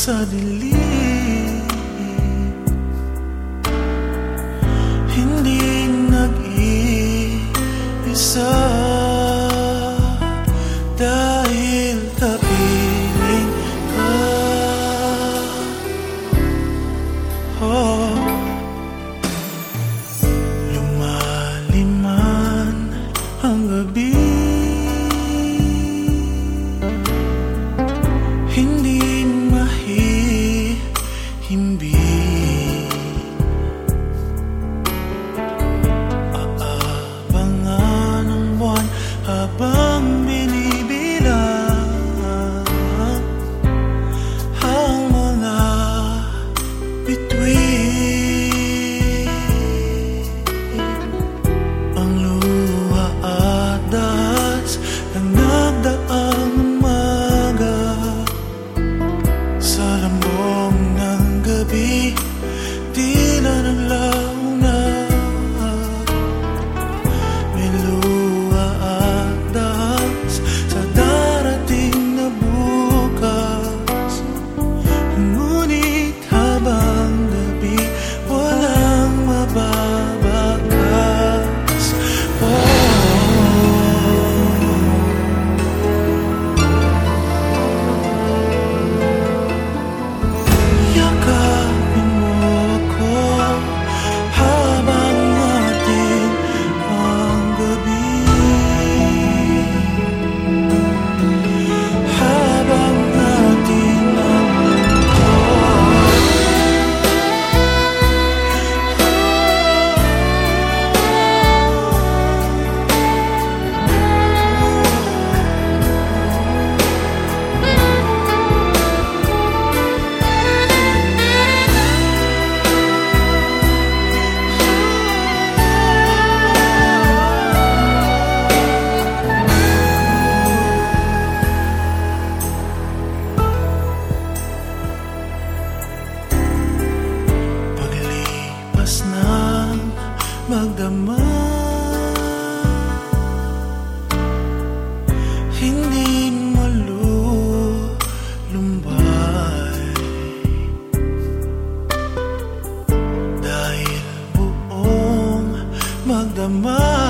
sa dilim. Hindi nag-iisa. Dahil 一对。Magdama. Hindi malulumbay. Dahil buong magdama